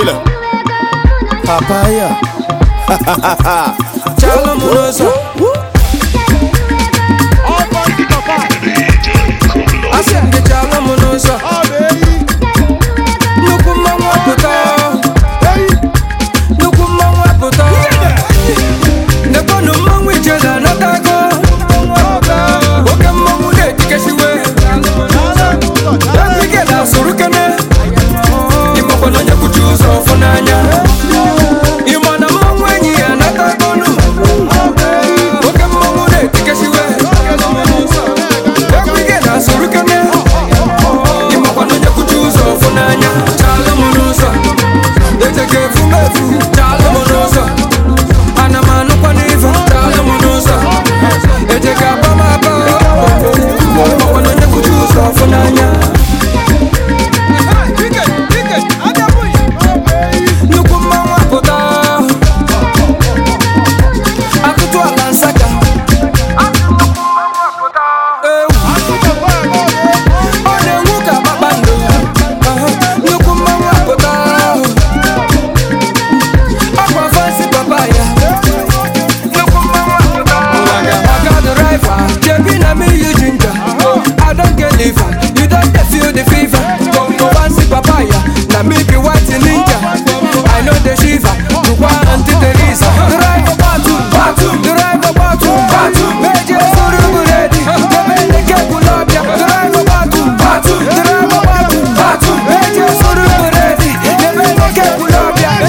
Bila Papaya Ha ha ha ha Chalo Munoza Woo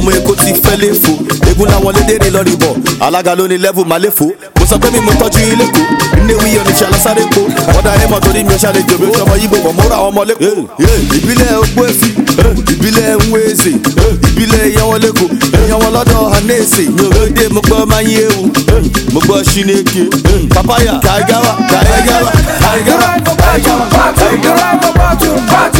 ọmọ èkó ti fẹ́ léfo egun làwọn lédèrè lọ́rí bọ̀ alága ló ní lẹ́bù máa léfo mo sọ pé mi mo tọ́jú ilé kó ilé wí oníṣẹ́ alásáré kó ọ̀dà ẹ̀ torí mi ò ṣàlẹ̀ jòbí ó sọmọ yíbo mọ̀ mọ́ra ọmọ lẹ́kọ̀ọ́ ìbílẹ̀ ogbóèsì ìbílẹ̀ nwéèsì ìbílẹ̀ ìyanwọlẹ́kọ̀ ìyanwọlọ́dọ̀ anẹ́sì mi ò dé mo gbọ́ máa yé ewu mo gbọ́ ṣínéke papaya kaigawa kaigawa kaigawa kaigawa pàtó pàtó pàtó.